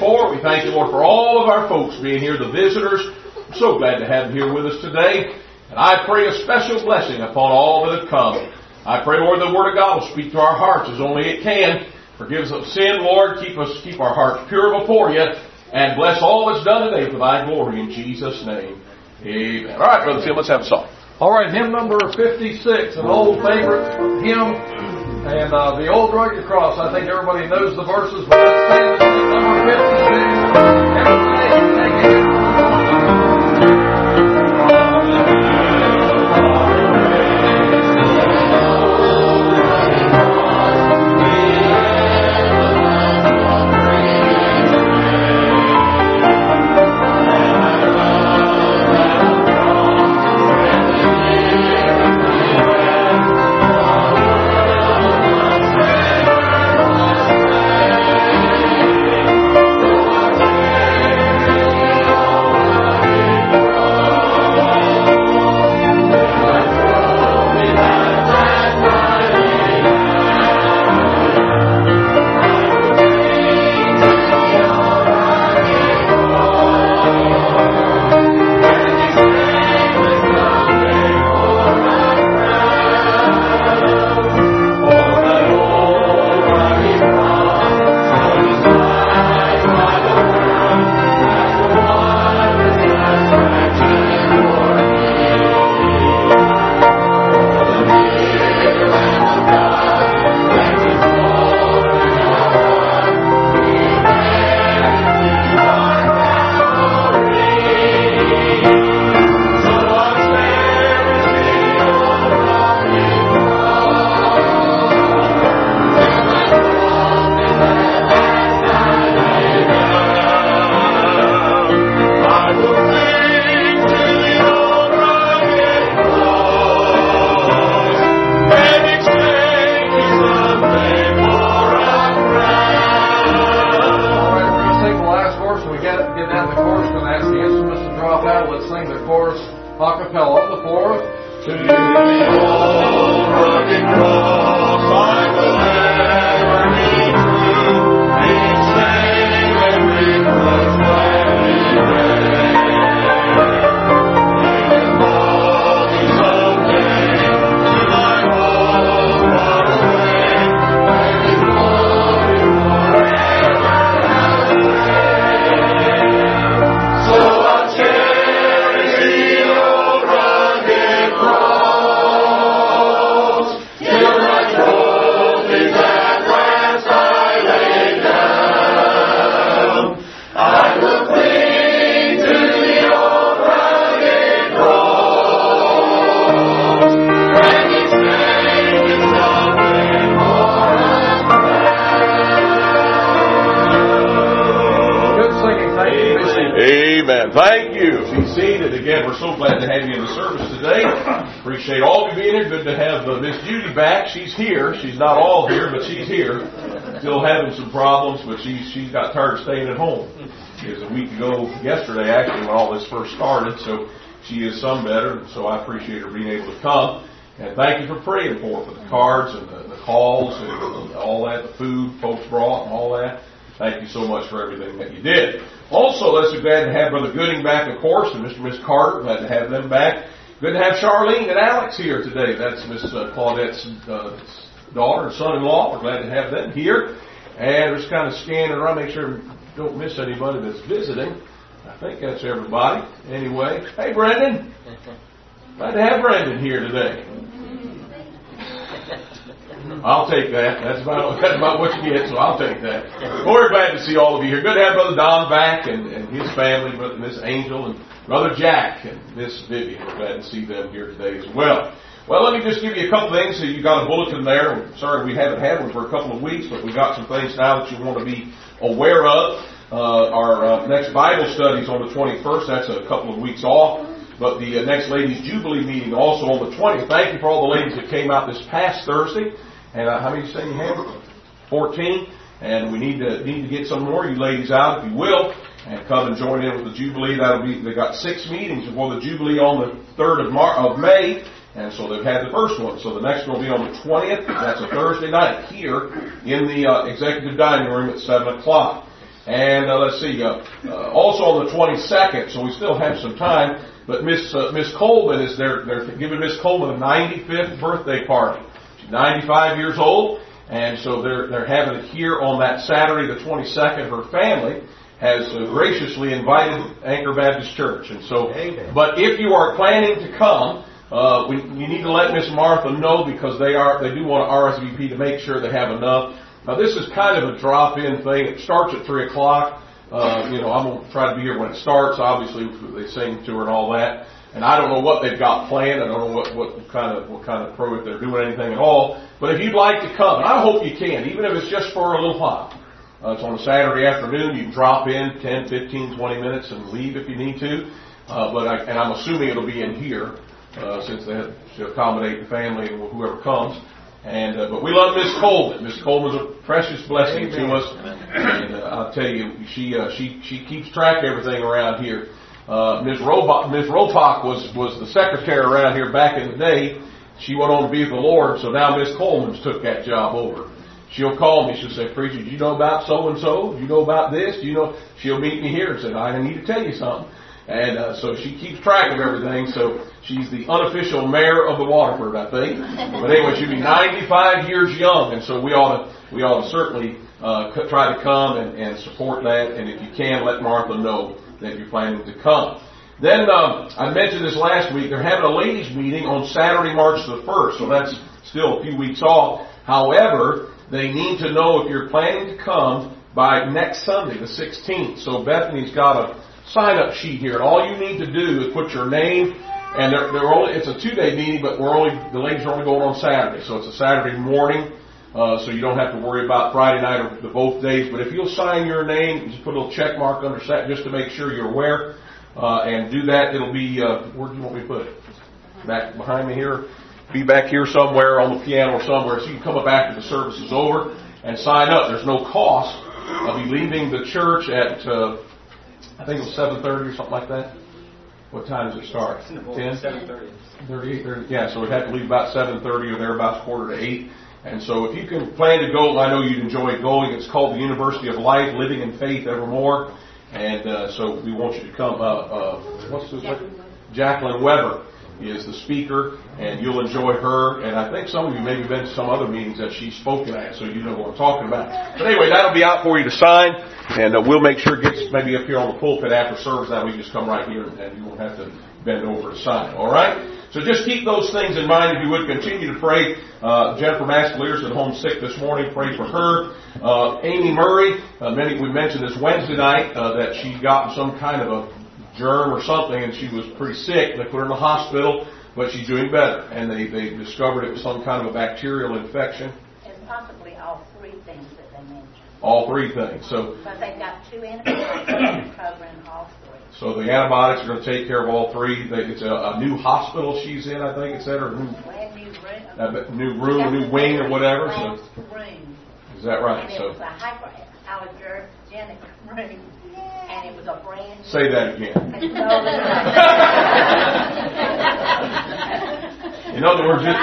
for. We thank you, Lord, for all of our folks being here, the visitors. I'm so glad to have them here with us today. And I pray a special blessing upon all that have come. I pray, Lord, the Word of God will speak to our hearts as only it can. Forgive us of sin, Lord. Keep us, keep our hearts pure before you. And bless all that's done today for thy glory in Jesus' name. Amen. All right, Brother Tim, let's have a song. All right, hymn number 56, an old favorite hymn. And uh, the old rugged cross, I think everybody knows the verses, but number 56. Tired of staying at home. It was a week ago yesterday, actually, when all this first started. So she is some better. So I appreciate her being able to come. And thank you for praying for her, for the cards and the, the calls and all that, the food folks brought and all that. Thank you so much for everything that you did. Also, let's be glad to have Brother Gooding back, of course, and Mr. and Miss Carter. Glad to have them back. Good to have Charlene and Alex here today. That's Miss uh, Claudette's uh, daughter and son-in-law. We're glad to have them here. And just kind of scanning around, make sure we don't miss anybody that's visiting. I think that's everybody. Anyway, hey Brendan. Glad to have Brendan here today. I'll take that. That's about that's about what you get, so I'll take that. Well, we're glad to see all of you here. Good to have Brother Don back and, and his family, Brother Miss Angel and Brother Jack and Miss Vivian. We're glad to see them here today as well. Well, let me just give you a couple things. So you got a bulletin there. Sorry we haven't had one for a couple of weeks, but we got some things now that you want to be aware of. Uh, our uh, next Bible study is on the 21st. That's a couple of weeks off. but the uh, next Ladies Jubilee meeting also on the 20th. Thank you for all the ladies that came out this past Thursday. And uh, how many say you have? 14. And we need to need to get some more of you ladies out, if you will, and come and join in with the Jubilee. That'll be they got six meetings before the Jubilee on the 3rd of Mar- of May. And so they've had the first one. So the next one will be on the 20th. That's a Thursday night here in the uh, executive dining room at 7 o'clock. And uh, let's see, uh, uh, also on the 22nd, so we still have some time, but Miss uh, Miss Coleman is there. They're giving Miss Coleman a 95th birthday party. She's 95 years old, and so they're they're having it here on that Saturday, the 22nd. Her family has uh, graciously invited Anchor Baptist Church, and so. But if you are planning to come, uh, we, you need to let Miss Martha know because they are they do want to RSVP to make sure they have enough. Now this is kind of a drop-in thing. It starts at three o'clock. Uh, you know, I'm gonna try to be here when it starts. Obviously, they sing to her and all that. And I don't know what they've got planned. I don't know what, what kind of what kind of pro if they're doing anything at all. But if you'd like to come, and I hope you can, even if it's just for a little while. Uh, it's on a Saturday afternoon. You can drop in 10, 15, 20 minutes and leave if you need to. Uh, but I, and I'm assuming it'll be in here uh, since they have to accommodate the family and whoever comes. And uh, but we love Miss Coleman. Miss Coleman's a precious blessing Amen. to us, and uh, I'll tell you, she uh, she she keeps track of everything around here. Uh, Ms. Robach, Ms. Rotak was was the secretary around here back in the day. She went on to be with the Lord, so now Miss Coleman's took that job over. She'll call me. She'll say, "Preacher, do you know about so and so? Do you know about this? Do you know?" She'll meet me here and say, "I need to tell you something." And uh, so she keeps track of everything. So she's the unofficial mayor of the Waterford, I think. But anyway, she'll be 95 years young, and so we ought to we ought to certainly uh, try to come and, and support that. And if you can, let Martha know that you're planning to come. Then um, I mentioned this last week. They're having a ladies' meeting on Saturday, March the first. So that's still a few weeks off. However, they need to know if you're planning to come by next Sunday, the 16th. So Bethany's got a sign up sheet here. And all you need to do is put your name, and they're, they're only, it's a two day meeting, but we're only, the ladies are only going on Saturday. So it's a Saturday morning. Uh, so you don't have to worry about Friday night or the both days. But if you'll sign your name, just put a little check mark under that just to make sure you're aware, uh, and do that. It'll be, uh, where do you want me to put it? Back behind me here? Be back here somewhere on the piano or somewhere. So you can come up after the service is over and sign up. There's no cost. I'll be leaving the church at, uh, I think it was 7.30 or something like that. What time does it start? 10? 7.30. 30, yeah, so we'd have to leave about 7.30 or thereabouts, quarter to 8. And so if you can plan to go, I know you'd enjoy going. It's called the University of Life, Living in Faith Evermore. And uh, so we want you to come. Uh, uh, what's the Jacqueline, Jacqueline Weber is the speaker, and you'll enjoy her. And I think some of you maybe been to some other meetings that she's spoken at, so you know what I'm talking about. But anyway, that'll be out for you to sign, and uh, we'll make sure it gets maybe up here on the pulpit after service. That we just come right here, and you won't have to bend over to sign. All right. So just keep those things in mind if you would continue to pray. Uh, Jennifer Mascalier's at home sick this morning. Pray for her. Uh, Amy Murray, uh, many, we mentioned this Wednesday night uh, that she got some kind of a germ or something, and she was pretty sick. They put her in the hospital, but she's doing better. And they, they discovered it was some kind of a bacterial infection. And possibly all three things that they mentioned. All three things. So. But they've got two antibiotics covering all three. So the antibiotics are going to take care of all three. It's a, a new hospital she's in, I think it said, or new, new room, new room, new wing, or whatever. So. Room. Is that right? And it so. was a hyperallergenic room and it was a brand. Say that again. in other words, it,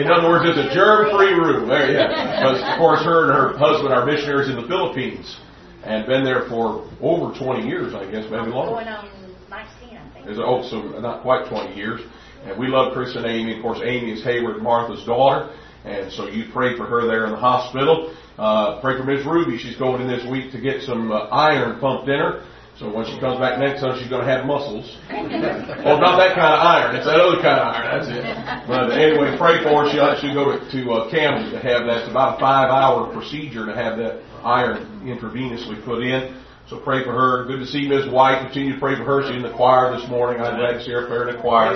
in other words, it's a germ-free room. There, yeah. Because of course, her and her husband are missionaries in the Philippines, and been there for over 20 years, I guess, maybe longer. Going on 19, I think. Is oh, so not quite 20 years. And we love Chris and Amy. Of course, Amy is Hayward Martha's daughter. And so you pray for her there in the hospital. Uh, pray for Miss Ruby. She's going in this week to get some uh, iron pumped in her. So when she comes back next time, she's going to have muscles. well, not that kind of iron. It's that other kind of iron. That's it. But anyway, pray for her. She'll actually go to, to uh, Camden to have that. It's about a five-hour procedure to have that iron intravenously put in. So pray for her. Good to see Ms. White. Continue to pray for her. She's in the choir this morning. I'm glad to see her there in the choir.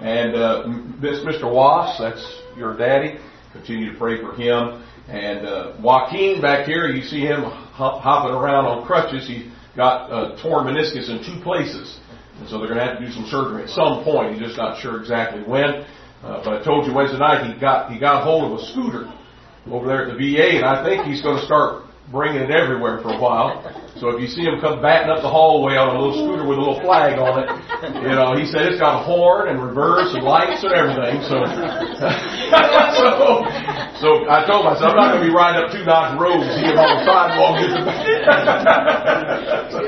And uh, this Mr. Wass, that's your daddy. Continue to pray for him. And uh, Joaquin back here, you see him hopping around on crutches. He got uh, torn meniscus in two places. And so they're going to have to do some surgery at some point. He's just not sure exactly when. Uh, but I told you Wednesday night he got he got hold of a scooter over there at the VA, and I think he's going to start bringing it everywhere for a while. So if you see him come batting up the hallway on a little scooter with a little flag on it, you know, he said it's got a horn and reverse and lights and everything. So, so, so I told myself I'm not going to be riding up two Knox Road to see on the sidewalk. so,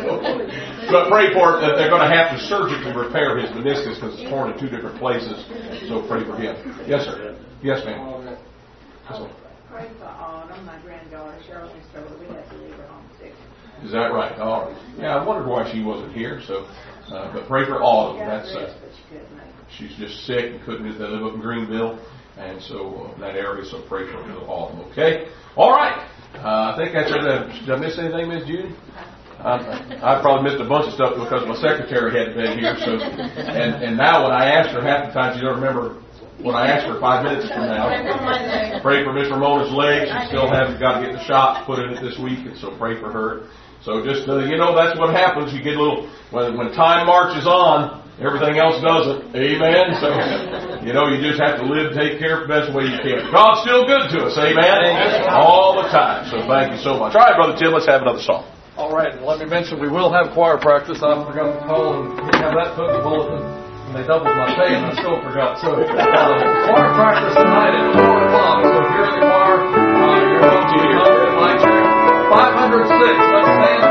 but pray for it that they're going to have to surgically repair his meniscus because it's torn in two different places. So pray for him. Yes, sir. Yes, ma'am. So, pray for Autumn, my granddaughter Shirley, so we had to leave her home sick. Is that right? All right. Yeah, I wondered why she wasn't here. So, uh, but pray for Autumn. That's uh, she's just sick and couldn't. get They live up in Greenville, and so uh, that area. So pray for Autumn. Okay. All right. Uh, I think that's it. Did I miss anything, Miss Judy? I, I probably missed a bunch of stuff because my secretary hadn't been here. So, and and now when I asked her, half the time she don't remember when I asked her five minutes from now. Pray for Miss Ramona's leg. She still hasn't got to get the shots put in it this week, and so pray for her. So just uh, you know, that's what happens. You get a little when when time marches on, everything else doesn't. Amen. So you know, you just have to live, take care of the best way you can. God's still good to us. Amen. All the time. So thank you so much. All right, brother Tim, let's have another song. All right, and let me mention we will have choir practice. I forgot to call and have that put in the bulletin and they doubled my pay, and I still forgot. So, uh, choir practice tonight at 4 o'clock. So, if you're in the choir, uh, you're welcome to come and like 506. Let's stand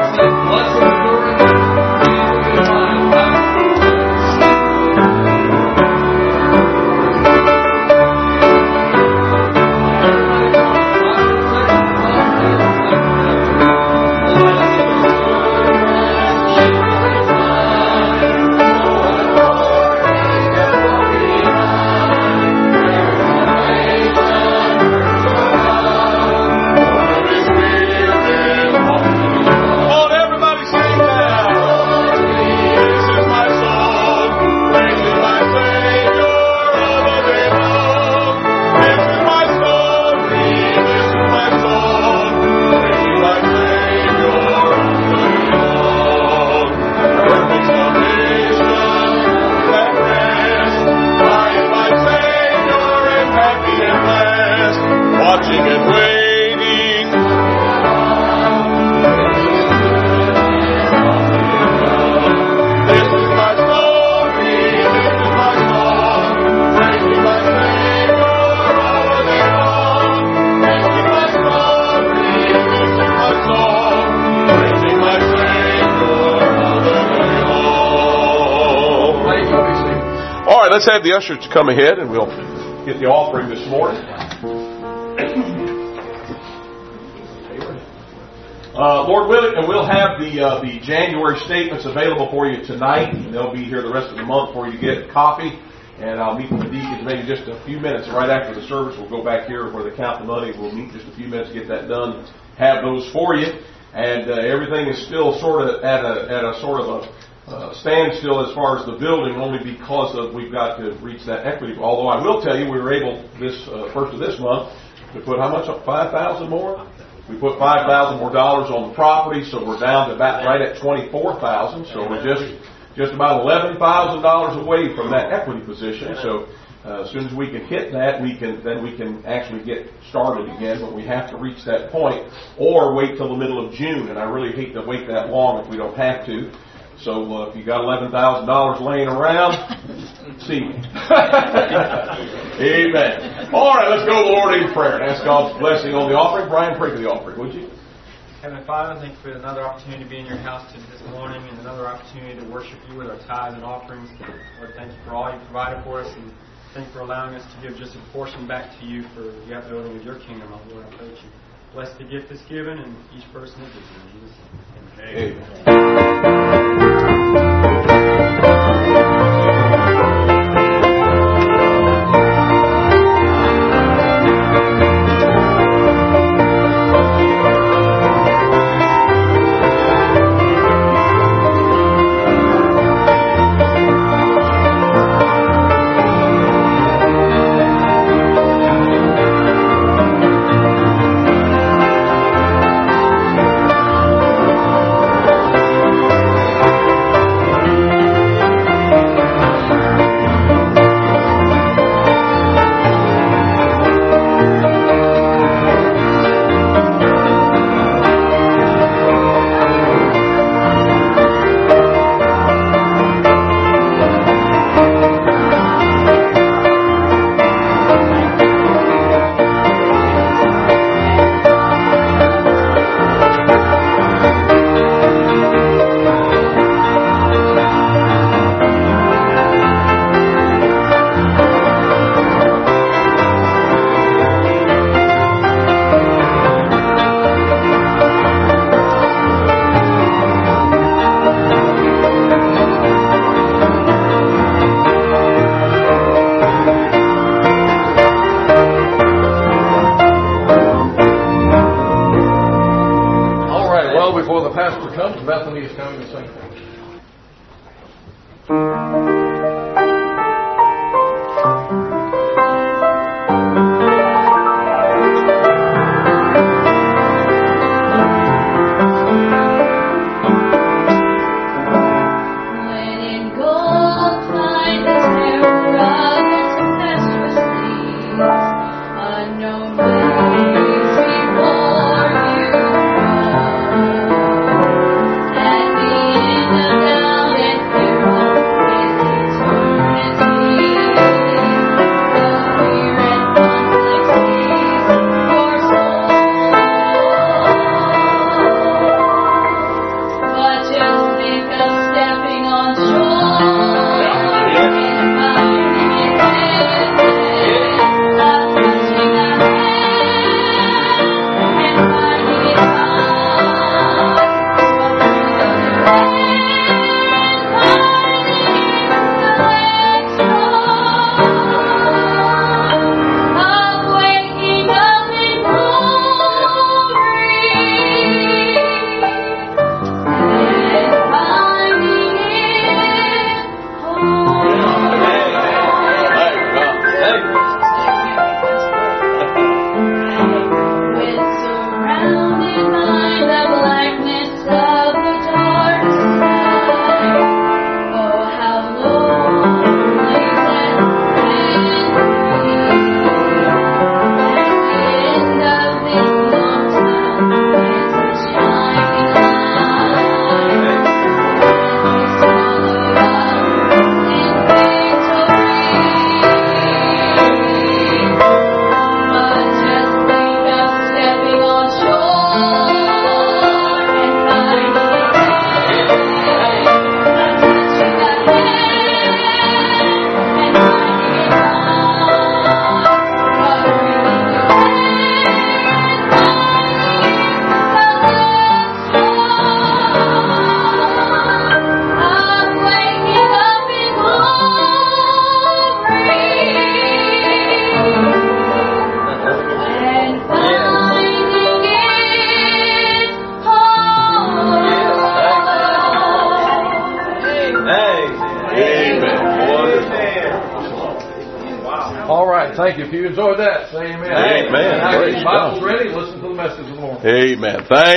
let's have the ushers to come ahead and we'll get the offering this morning. Uh, Lord willing, and we'll have the uh, the January statements available for you tonight. And they'll be here the rest of the month for you to get a copy. And I'll meet with the deacons maybe just a few minutes. Right after the service, we'll go back here where they count the money. We'll meet just a few minutes to get that done. Have those for you. And uh, everything is still sort of at a at a sort of a standstill as far as the building only because of we've got to reach that equity. Although I will tell you, we were able this uh, first of this month to put how much? Five thousand more. We put five thousand more dollars on the property, so we're down to about right at twenty four thousand. So we're just just about eleven thousand dollars away from that equity position. So. Uh, as soon as we can hit that, we can then we can actually get started again. But we have to reach that point, or wait till the middle of June. And I really hate to wait that long if we don't have to. So uh, if you got eleven thousand dollars laying around, see me. Amen. All right, let's go, Lord, in prayer and ask God's blessing on the offering. Brian, pray for the offering, would you? Heavenly Father, thank you for another opportunity to be in your house this morning and another opportunity to worship you with our tithes and offerings. Lord, thank you for all you provided for us and thank you for allowing us to give just a portion back to you for the upbuilding of your kingdom, Lord. I pray that you bless the gift that's given and each person that gives it. In Jesus' name. Amen. Amen.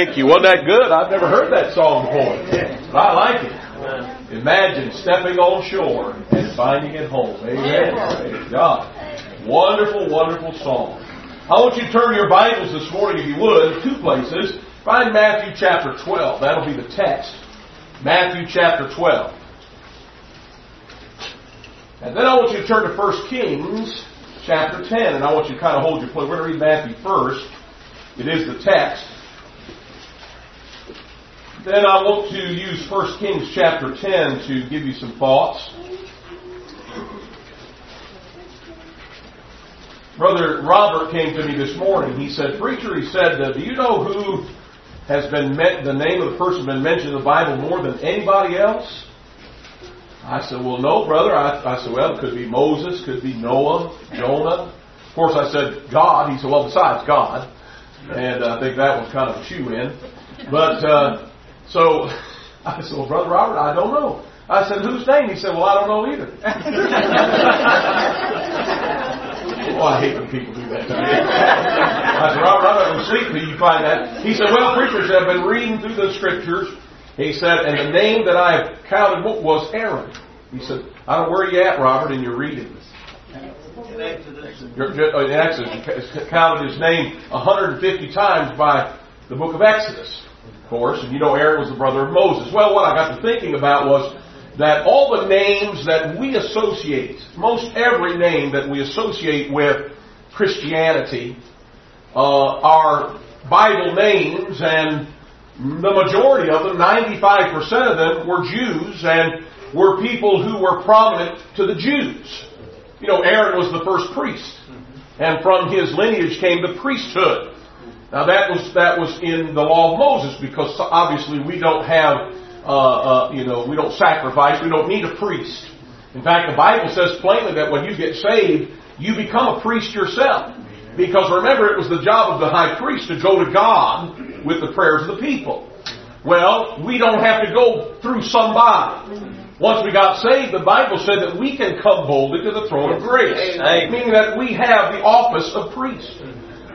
Thank you. Wasn't that good? I've never heard that song before. but I like it. Imagine stepping on shore and finding it home. Amen. Praise God. Wonderful, wonderful song. I want you to turn your Bibles this morning, if you would, two places. Find Matthew chapter 12. That'll be the text. Matthew chapter 12. And then I want you to turn to 1 Kings chapter 10. And I want you to kind of hold your place. We're going to read Matthew first. It is the text. Then I want to use 1 Kings chapter 10 to give you some thoughts. Brother Robert came to me this morning. He said, Preacher, he said, do you know who has been met, the name of the person been mentioned in the Bible more than anybody else? I said, well, no, brother. I, I said, well, it could be Moses, could be Noah, Jonah. Of course, I said God. He said, well, besides God. And I think that was kind of a chew in. But, uh, so I said, well, Brother Robert, I don't know. I said, whose name? He said, well, I don't know either. well, I hate when people do that to me. I said, Robert, going to sleep until you find that. He said, well, preachers have been reading through the scriptures. He said, and the name that I have counted was Aaron. He said, I don't know where you at, Robert, in your readings. In Exodus, uh, counted his name 150 times by the book of Exodus, course, and you know Aaron was the brother of Moses. Well, what I got to thinking about was that all the names that we associate, most every name that we associate with Christianity, uh, are Bible names, and the majority of them, 95% of them, were Jews and were people who were prominent to the Jews. You know, Aaron was the first priest. And from his lineage came the priesthood. Now that was, that was in the law of Moses because obviously we don't have, uh, uh, you know, we don't sacrifice, we don't need a priest. In fact, the Bible says plainly that when you get saved, you become a priest yourself. Because remember, it was the job of the high priest to go to God with the prayers of the people. Well, we don't have to go through somebody. Once we got saved, the Bible said that we can come boldly to the throne of grace. Amen. Meaning that we have the office of priest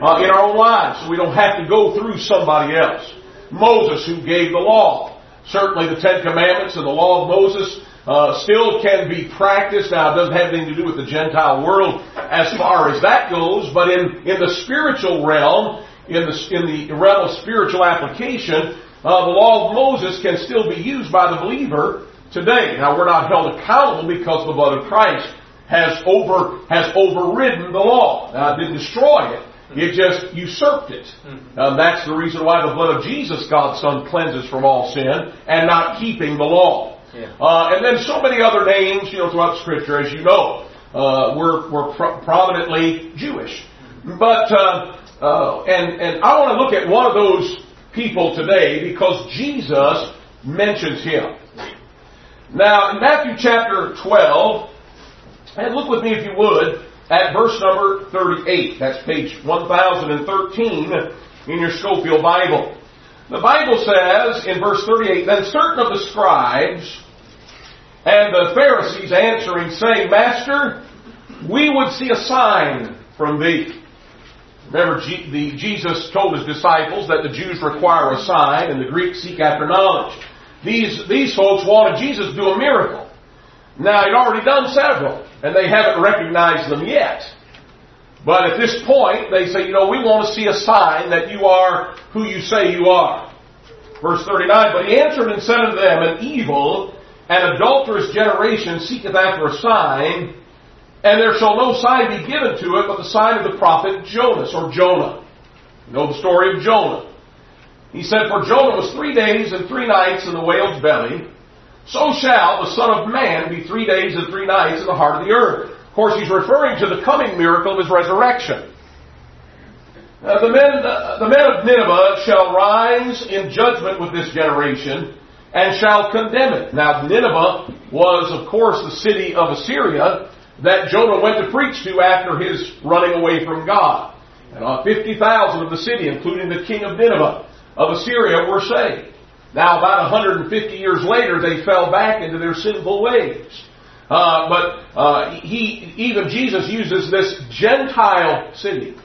uh, in our own lives. So we don't have to go through somebody else. Moses, who gave the law. Certainly the Ten Commandments and the law of Moses uh, still can be practiced. Now, it doesn't have anything to do with the Gentile world as far as that goes, but in, in the spiritual realm, in the, in the realm of spiritual application, uh, the law of Moses can still be used by the believer today. Now, we're not held accountable because the blood of Christ has over has overridden the law. Now, it didn't destroy it. It just usurped it. Um, that's the reason why the blood of Jesus, God's Son, cleanses from all sin and not keeping the law. Yeah. Uh, and then so many other names, you know, throughout Scripture, as you know, uh, were, were pro- prominently Jewish. But, uh, uh, and, and I want to look at one of those people today because Jesus mentions him. Now, in Matthew chapter 12, and look with me if you would, at verse number 38. That's page 1013 in your Scofield Bible. The Bible says in verse 38, Then certain of the scribes and the Pharisees answering, saying, Master, we would see a sign from thee. Remember, Jesus told his disciples that the Jews require a sign and the Greeks seek after knowledge. These, these folks wanted Jesus to do a miracle. Now, he'd already done several, and they haven't recognized them yet. But at this point, they say, you know, we want to see a sign that you are who you say you are. Verse 39, But he answered and said unto them, An evil and adulterous generation seeketh after a sign, and there shall no sign be given to it but the sign of the prophet Jonas, or Jonah. You know the story of Jonah. He said, For Jonah was three days and three nights in the whale's belly, so shall the Son of Man be three days and three nights in the heart of the earth. Of course, he's referring to the coming miracle of his resurrection. Uh, the, men, the men of Nineveh shall rise in judgment with this generation and shall condemn it. Now, Nineveh was, of course, the city of Assyria that Jonah went to preach to after his running away from God. And uh, 50,000 of the city, including the king of Nineveh of Assyria, were saved. Now, about 150 years later, they fell back into their sinful ways. Uh, but uh, he, even Jesus uses this Gentile city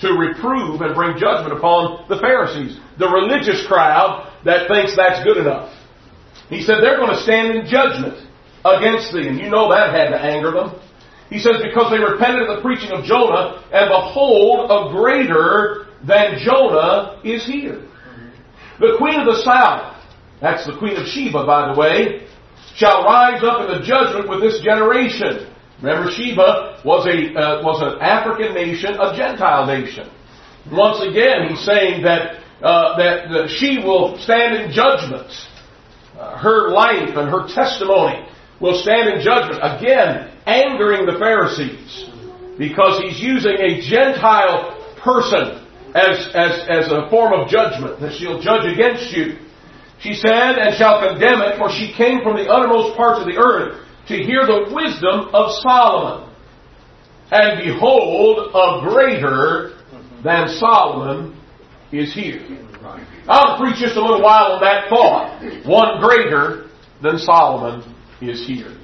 to reprove and bring judgment upon the Pharisees, the religious crowd that thinks that's good enough. He said they're going to stand in judgment against thee, and you know that had to anger them. He says, because they repented of the preaching of Jonah, and behold, a greater than Jonah is here. The queen of the south, that's the queen of Sheba, by the way, shall rise up in the judgment with this generation. Remember, Sheba was a uh, was an African nation, a Gentile nation. Once again, he's saying that uh, that, that she will stand in judgment. Uh, her life and her testimony will stand in judgment. Again, angering the Pharisees because he's using a Gentile person as, as, as a form of judgment, that she'll judge against you. She said, and shall condemn it, for she came from the uttermost parts of the earth to hear the wisdom of Solomon. And behold, a greater than Solomon is here. I'll preach just a little while on that thought. One greater than Solomon is here.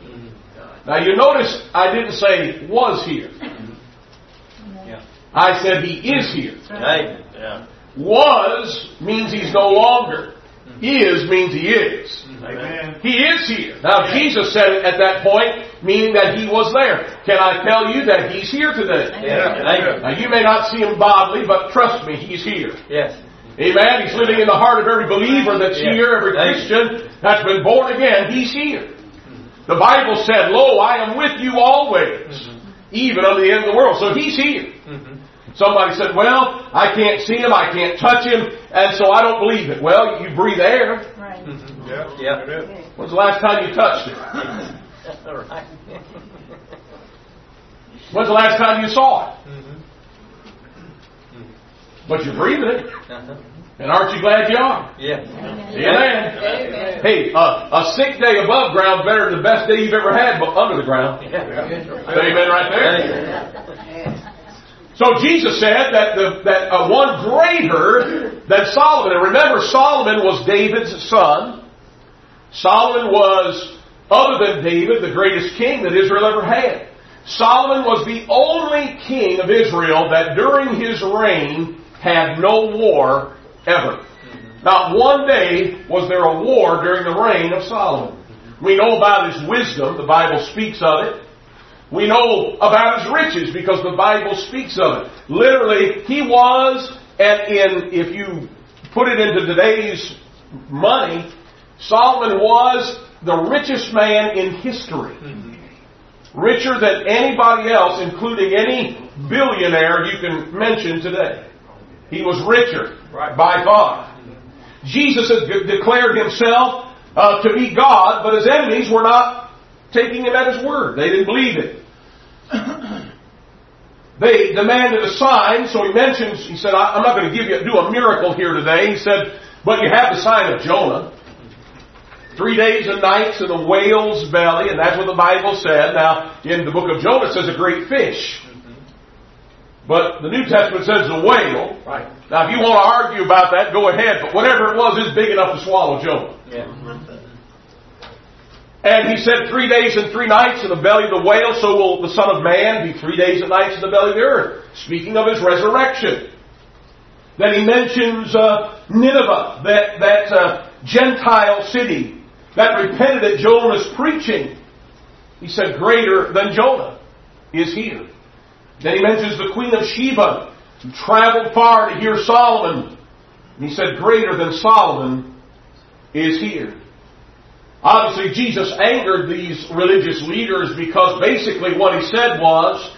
Now you notice I didn't say was here. I said he is here. Right. Yeah. Was means he's no longer. Is means he is. Amen. He is here. Now Jesus said it at that point, meaning that he was there. Can I tell you that he's here today? Yeah. Amen. Now you may not see him bodily, but trust me, he's here. Yes. Amen. He's living in the heart of every believer that's Yeah. here, every Christian that's been born again. He's here. The Bible said, Lo, I am with you always, even unto the end of the world. So he's here. Somebody said, Well, I can't see him, I can't touch him, and so I don't believe it. Well, you breathe air. Right. Yeah. yeah. When's the last time you touched it? All right. When's the last time you saw it? Mm-hmm. But you're breathing it. Uh-huh. And aren't you glad you are? Yeah. Amen. Amen. Hey, uh, a sick day above ground better than the best day you've ever had but under the ground. Yeah. Say amen right there. So Jesus said that the, that uh, one greater than Solomon, and remember Solomon was David's son. Solomon was, other than David, the greatest king that Israel ever had. Solomon was the only king of Israel that during his reign had no war ever. Not one day was there a war during the reign of Solomon. We know about his wisdom, the Bible speaks of it. We know about his riches because the Bible speaks of it. Literally, he was, and in, if you put it into today's money, Solomon was the richest man in history. Richer than anybody else, including any billionaire you can mention today. He was richer by far. Jesus has declared himself uh, to be God, but his enemies were not taking him at his word. They didn't believe it. they demanded a sign, so he mentions, he said, I'm not going to give you, do a miracle here today. He said, but you have the sign of Jonah. Three days and nights in the whale's belly, and that's what the Bible said. Now, in the book of Jonah it says a great fish. But the New Testament says a whale. Right. Now, if you want to argue about that, go ahead. But whatever it was, it's big enough to swallow Jonah. Yeah. And he said, three days and three nights in the belly of the whale, so will the Son of Man be three days and nights in the belly of the earth. Speaking of his resurrection. Then he mentions uh, Nineveh, that, that uh, Gentile city that repented at Jonah's preaching. He said, greater than Jonah is here. Then he mentions the Queen of Sheba, who traveled far to hear Solomon. And he said, greater than Solomon is here. Obviously, Jesus angered these religious leaders because basically what he said was,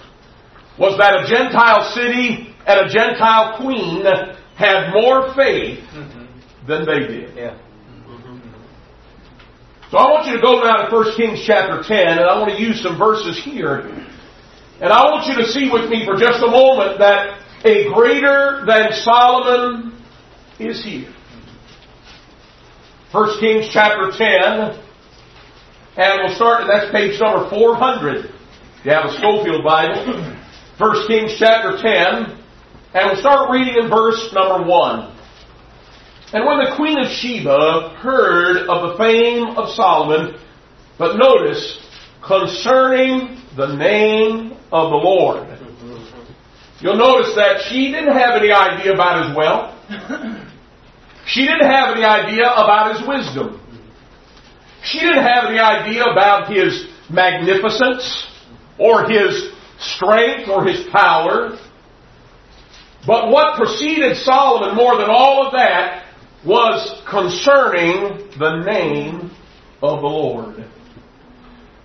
was that a Gentile city and a Gentile queen had more faith mm-hmm. than they did. Yeah. So I want you to go now to 1 Kings chapter 10, and I want to use some verses here. And I want you to see with me for just a moment that a greater than Solomon is here. 1 Kings chapter 10, and we'll start, that's page number 400. If you have a Scofield Bible. 1 Kings chapter 10, and we'll start reading in verse number 1. And when the queen of Sheba heard of the fame of Solomon, but notice, concerning the name of the Lord. You'll notice that she didn't have any idea about his wealth. She didn't have any idea about his wisdom. She didn't have any idea about his magnificence or his strength or his power. But what preceded Solomon more than all of that was concerning the name of the Lord.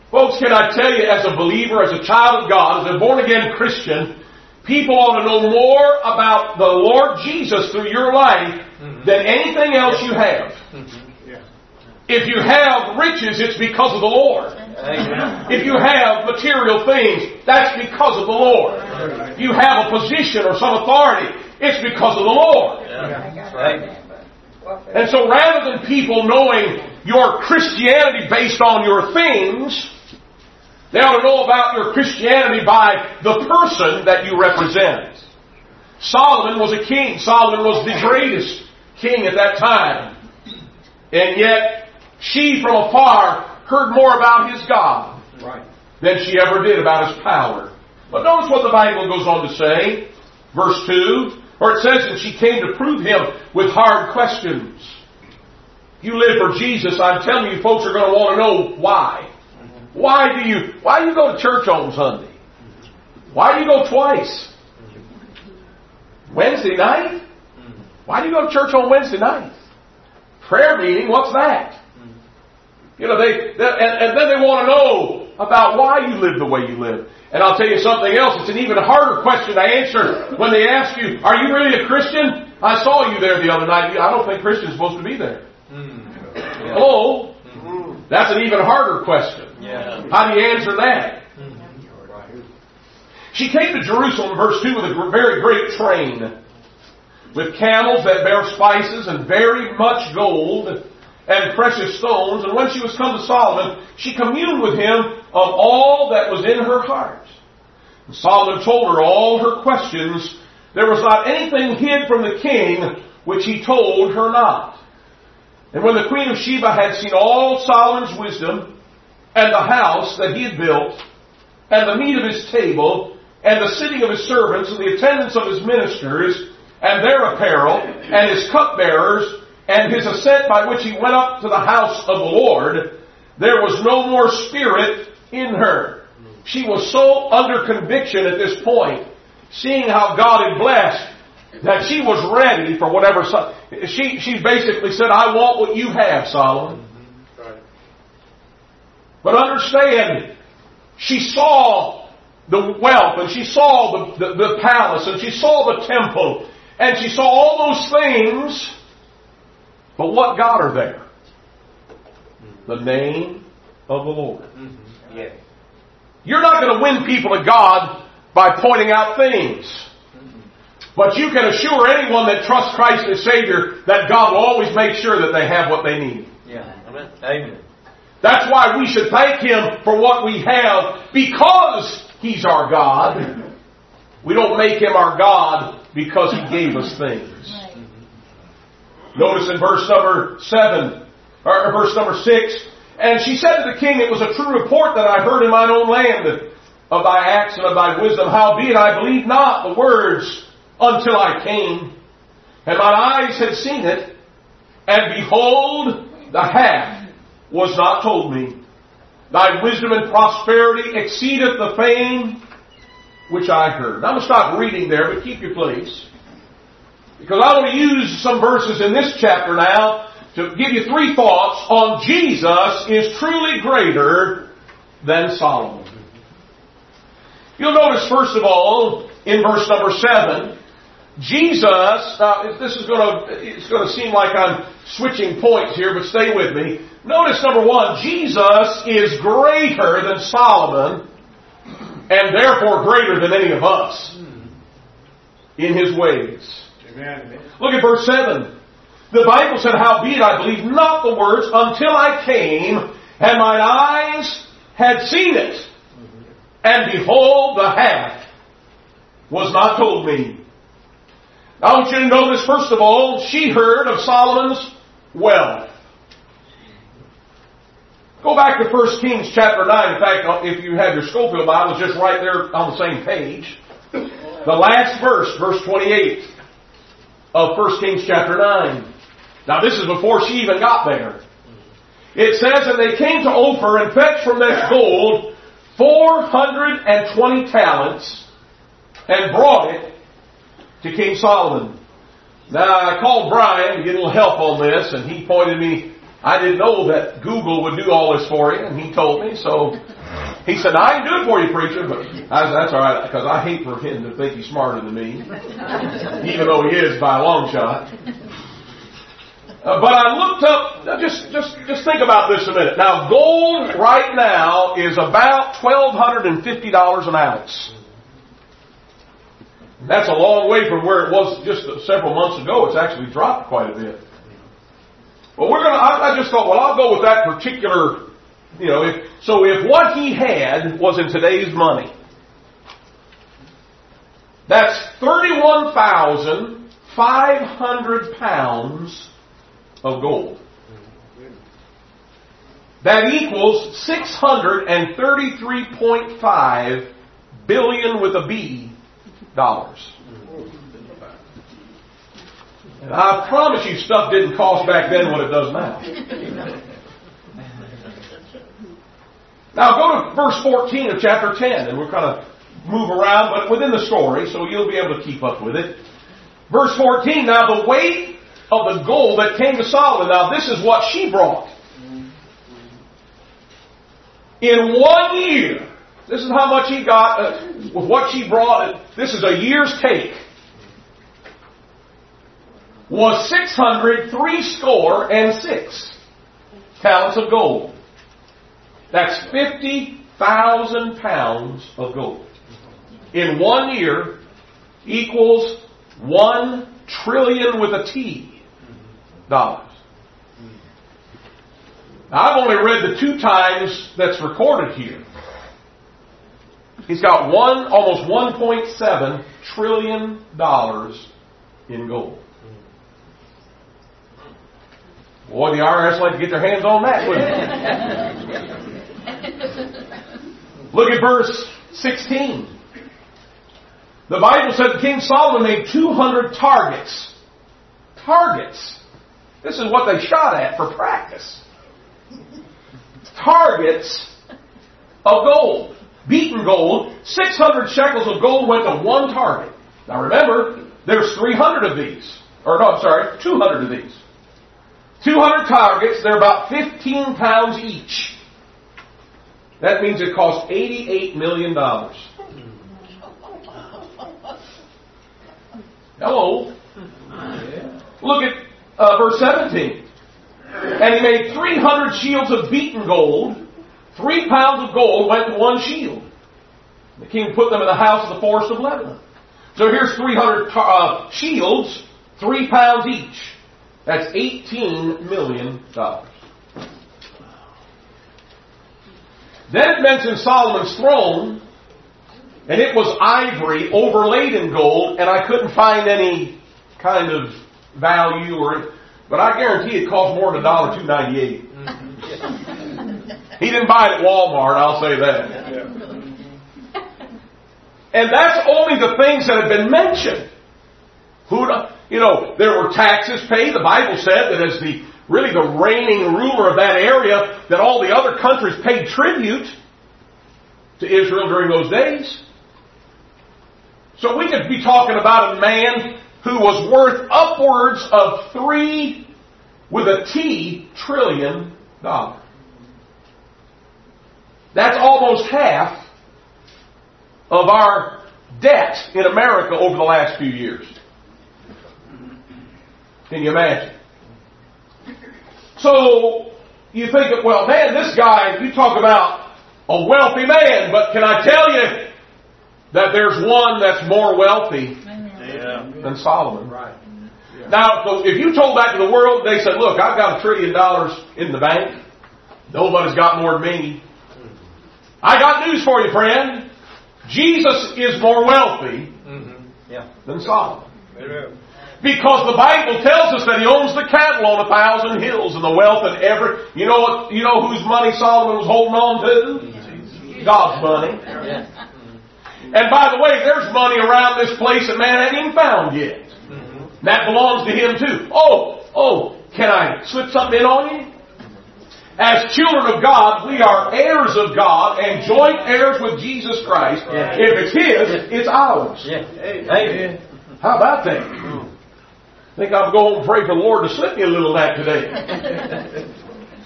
Folks, can I tell you, as a believer, as a child of God, as a born again Christian, people ought to know more about the Lord Jesus through your life mm-hmm. than anything else you have. Mm-hmm. If you have riches, it's because of the Lord. If you have material things, that's because of the Lord. If you have a position or some authority, it's because of the Lord. And so rather than people knowing your Christianity based on your things, they ought to know about your Christianity by the person that you represent. Solomon was a king. Solomon was the greatest king at that time. And yet, she from afar heard more about his God right. than she ever did about his power. But notice what the Bible goes on to say. Verse 2, or it says that she came to prove him with hard questions. You live for Jesus, I'm telling you, folks are going to want to know why. Why do you, why do you go to church on Sunday? Why do you go twice? Wednesday night? Why do you go to church on Wednesday night? Prayer meeting, what's that? You know, they, and, and then they want to know about why you live the way you live. And I'll tell you something else. It's an even harder question to answer when they ask you, are you really a Christian? I saw you there the other night. I don't think Christians are supposed to be there. Mm. Hello? Mm. That's an even harder question. Yeah. How do you answer that? She came to Jerusalem, verse 2, with a very great train, with camels that bear spices and very much gold and precious stones. And when she was come to Solomon, she communed with him of all that was in her heart. And Solomon told her all her questions. There was not anything hid from the king which he told her not. And when the queen of Sheba had seen all Solomon's wisdom, and the house that he had built, and the meat of his table, and the sitting of his servants, and the attendance of his ministers, and their apparel, and his cupbearers, and his ascent by which he went up to the house of the Lord, there was no more spirit in her. She was so under conviction at this point, seeing how God had blessed, that she was ready for whatever. She she basically said, "I want what you have, Solomon." But understand, she saw the wealth, and she saw the, the, the palace, and she saw the temple, and she saw all those things. But what got her there? The name of the Lord. Mm-hmm. Yeah. You're not going to win people to God by pointing out things. But you can assure anyone that trusts Christ as Savior that God will always make sure that they have what they need. Yeah. Amen. That's why we should thank Him for what we have because He's our God. We don't make Him our God because He gave us things. Notice in verse number 7, or verse number 6, and she said to the king, It was a true report that I heard in mine own land of thy acts and of thy wisdom. Howbeit I believed not the words until I came. And mine eyes had seen it, and behold, the half was not told me. Thy wisdom and prosperity exceedeth the fame which I heard. Now I'm going to stop reading there, but keep your place. Because I want to use some verses in this chapter now to give you three thoughts on Jesus is truly greater than Solomon. You'll notice, first of all, in verse number seven, Jesus, now this is going to, it's going to seem like I'm switching points here, but stay with me. Notice number one, Jesus is greater than Solomon, and therefore greater than any of us in his ways. Amen. Look at verse 7. The Bible said, Howbeit I believe not the words until I came, and mine eyes had seen it. And behold, the half was not told me. I want you to notice, first of all, she heard of Solomon's wealth. Go back to 1 Kings chapter 9. In fact, uh, if you have your Scofield Bible, just right there on the same page. The last verse, verse 28 of 1 Kings chapter 9. Now this is before she even got there. It says, that they came to Ophir and fetched from them gold 420 talents and brought it to King Solomon. Now I called Brian to get a little help on this and he pointed me, I didn't know that Google would do all this for you and he told me, so he said, I can do it for you, preacher, but I said, that's alright, because I hate for him to think he's smarter than me, even though he is by a long shot. Uh, but I looked up, just, just, just think about this a minute. Now gold right now is about $1,250 an ounce. That's a long way from where it was just several months ago. It's actually dropped quite a bit. But we're gonna, I, I just thought, well, I'll go with that particular, you know, if, so if what he had was in today's money, that's 31,500 pounds of gold. That equals 633.5 billion with a B dollars. And I promise you stuff didn't cost back then what it does now. Now go to verse 14 of chapter 10 and we're kind of move around but within the story so you'll be able to keep up with it. Verse 14, now the weight of the gold that came to Solomon. Now this is what she brought. In one year, this is how much he got uh, with what she brought. This is a year's take. Was six hundred three score and six talents of gold. That's fifty thousand pounds of gold. In one year equals one trillion with a T dollars. Now, I've only read the two times that's recorded here. He's got one, almost 1.7 trillion dollars in gold. Boy, the IRS like to get their hands on that, wouldn't? Look at verse 16. The Bible says King Solomon made 200 targets. Targets. This is what they shot at for practice. Targets of gold. Beaten gold. 600 shekels of gold went to one target. Now remember, there's 300 of these. Or no, I'm sorry, 200 of these. 200 targets, they're about 15 pounds each. That means it cost $88 million. Hello. Look at uh, verse 17. And he made 300 shields of beaten gold. Three pounds of gold went to one shield. The king put them in the house of the forest of Lebanon. So here's 300 uh, shields, three pounds each. That's $18 million. Then it mentions Solomon's throne, and it was ivory overlaid in gold, and I couldn't find any kind of value or, but I guarantee it cost more than $1.298. he didn't buy it at Walmart, I'll say that. And that's only the things that have been mentioned. Who, you know, there were taxes paid. The Bible said that as the really the reigning ruler of that area, that all the other countries paid tribute to Israel during those days. So we could be talking about a man who was worth upwards of three with a T trillion dollars. That's almost half of our debt in America over the last few years. Can you imagine? So you think, well, man, this guy, you talk about a wealthy man, but can I tell you that there's one that's more wealthy yeah. than Solomon? Right. Yeah. Now, if you told that to the world, they said, look, I've got a trillion dollars in the bank. Nobody's got more than me. I got news for you, friend. Jesus is more wealthy mm-hmm. yeah. than Solomon. Amen. Because the Bible tells us that he owns the cattle on a thousand hills and the wealth and every, you know what, you know whose money Solomon was holding on to? God's money. And by the way, there's money around this place that man hasn't even found yet. That belongs to him too. Oh, oh, can I slip something in on you? As children of God, we are heirs of God and joint heirs with Jesus Christ. If it's His, it's ours. Amen. How about that? I think I'll go home and pray for the Lord to slip me a little of that today.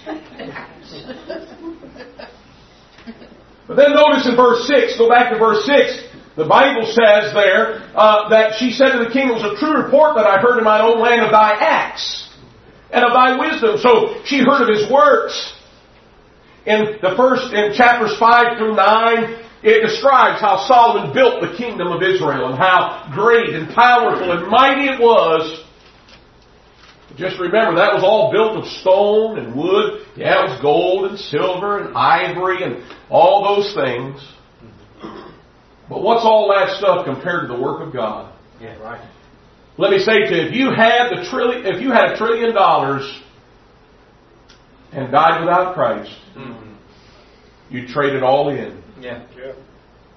but then notice in verse 6, go back to verse 6, the Bible says there uh, that she said to the king, It was a true report that I heard in my own land of thy acts and of thy wisdom. So she heard of his works. In the first, in chapters 5 through 9, it describes how Solomon built the kingdom of Israel and how great and powerful and mighty it was. Just remember, that was all built of stone and wood. Yeah, it was gold and silver and ivory and all those things. But what's all that stuff compared to the work of God? Yeah, right. Let me say to you, if you had the trillion, if you had a trillion dollars and died without Christ, mm-hmm. you'd trade it all in. Yeah.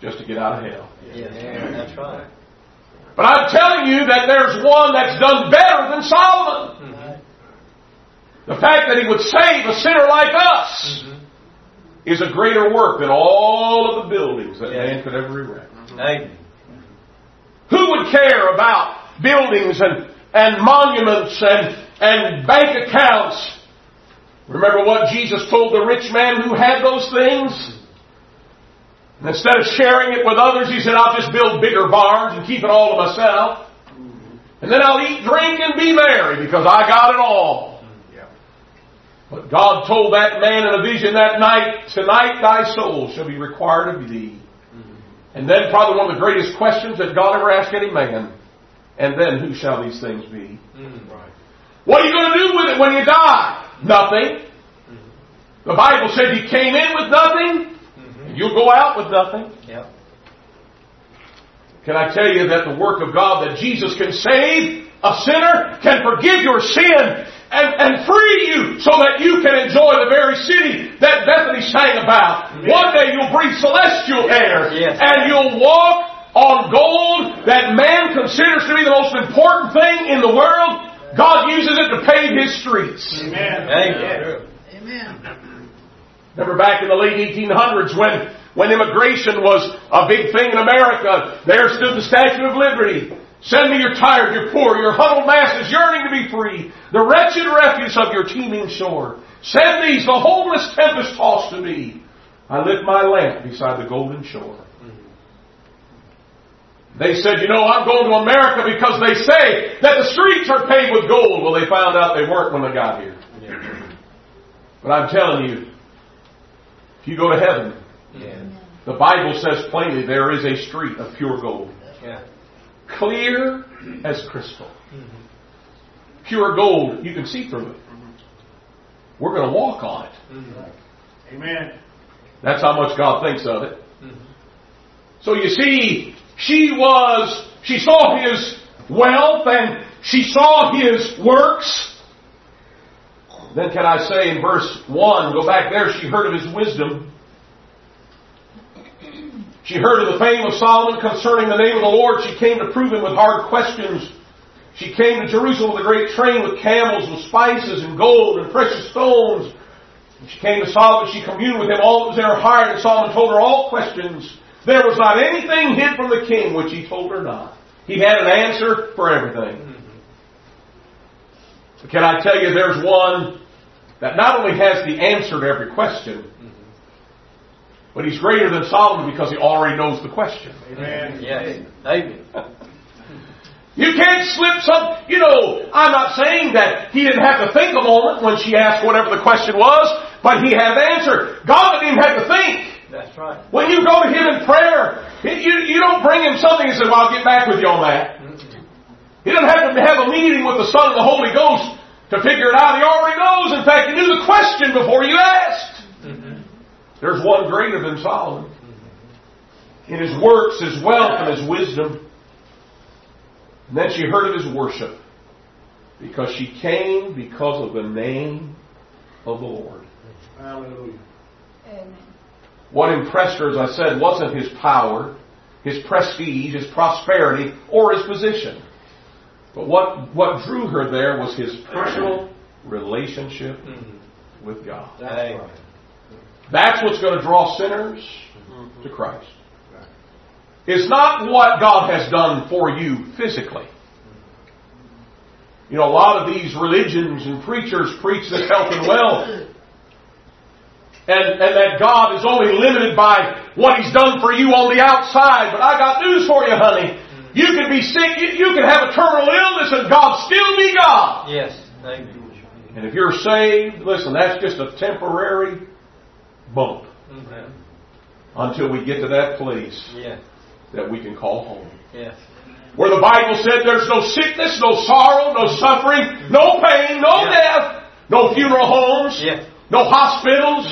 Just to get out of hell. Yeah, yeah that's right. But I'm telling you that there's one that's done better than Solomon. Mm-hmm. The fact that he would save a sinner like us mm-hmm. is a greater work than all of the buildings that yeah. man could ever erect. Amen. Who would care about buildings and, and monuments and, and bank accounts? Remember what Jesus told the rich man who had those things? And instead of sharing it with others, he said, I'll just build bigger barns and keep it all to myself. And then I'll eat, drink, and be merry because I got it all. But God told that man in a vision that night, tonight thy soul shall be required of thee. And then probably one of the greatest questions that God ever asked any man. And then who shall these things be? Mm-hmm. What are you going to do with it when you die? Nothing. Mm-hmm. The Bible said you came in with nothing. Mm-hmm. You'll go out with nothing. Yep. Can I tell you that the work of God, that Jesus can save a sinner, can forgive your sin, and, and free you so that you can enjoy the very city that Bethany sang about. One day you'll breathe celestial air Yes. and you'll walk on gold that man considers to be the most important thing in the world. God uses it to pave his streets. Amen. Amen. Remember back in the late 1800s when, when immigration was a big thing in America, there stood the Statue of Liberty. Send me your tired, your poor, your huddled masses yearning to be free, the wretched refuse of your teeming shore. Send these, the homeless tempest tossed to me. I lit my lamp beside the golden shore. They said, you know, I'm going to America because they say that the streets are paved with gold. Well, they found out they weren't when they got here. But I'm telling you, if you go to heaven, Yeah. the Bible says plainly there is a street of pure gold. Yeah. Clear as crystal. Mm-hmm. Pure gold. You can see through it. Mm-hmm. We're going to walk on it. Mm-hmm. Amen. That's how much God thinks of it. So you see, she was, she saw his wealth and she saw his works. Then can I say in verse 1, go back there, she heard of his wisdom. She heard of the fame of Solomon concerning the name of the Lord. She came to prove him with hard questions. She came to Jerusalem with a great train with camels, with spices and gold and precious stones. She came to Solomon. She communed with him all that was in her heart. And Solomon told her all questions. There was not anything hid from the king which he told her not. He had an answer for everything. But Can I tell you, there's one that not only has the answer to every question, but he's greater than Solomon because he already knows the question. Amen. Yes. Amen. You can't slip some, you know, I'm not saying that he didn't have to think a moment when she asked whatever the question was, but he had an answer. God didn't even have to think. That's right. When you go to him in prayer, you, you don't bring him something and say, well, I'll get back with you on that. He doesn't have to have a meeting with the Son and the Holy Ghost to figure it out. He already knows. In fact, he knew the question before you asked. Mm-hmm. There's one greater than Solomon. In his works, his wealth, and his wisdom. And then she heard of his worship. Because she came because of the name of the Lord. Hallelujah. What impressed her, as I said, wasn't his power, his prestige, his prosperity, or his position. But what, what drew her there was his personal relationship mm-hmm. with God. Amen. That's what's going to draw sinners mm-hmm. to Christ. It's not what God has done for you physically. Mm-hmm. You know, a lot of these religions and preachers preach this health and wealth. And, and that God is only limited by what He's done for you on the outside. But I got news for you, honey. You can be sick, you, you can have a terminal illness and God still be God. Yes. Amen. And if you're saved, listen, that's just a temporary bump Mhm. until we get to that place Yeah. that we can call home. Yes. Where the Bible said there's no sickness, no sorrow, no suffering, no pain, no Yeah. death, no funeral homes, Yeah. no hospitals,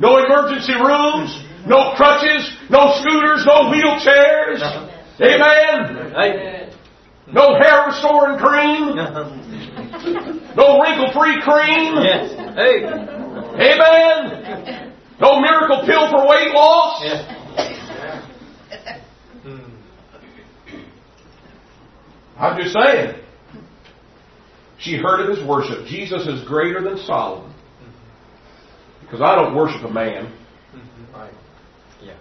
no emergency rooms, no crutches, no scooters, no wheelchairs. Amen. Amen. No hair restoring cream, no wrinkle free cream. yes. Hey. Amen. No miracle pill for weight loss. Yes. Mm. I'm just saying. She heard of his worship. Jesus is greater than Solomon. Because I don't worship a man. Right. Yeah.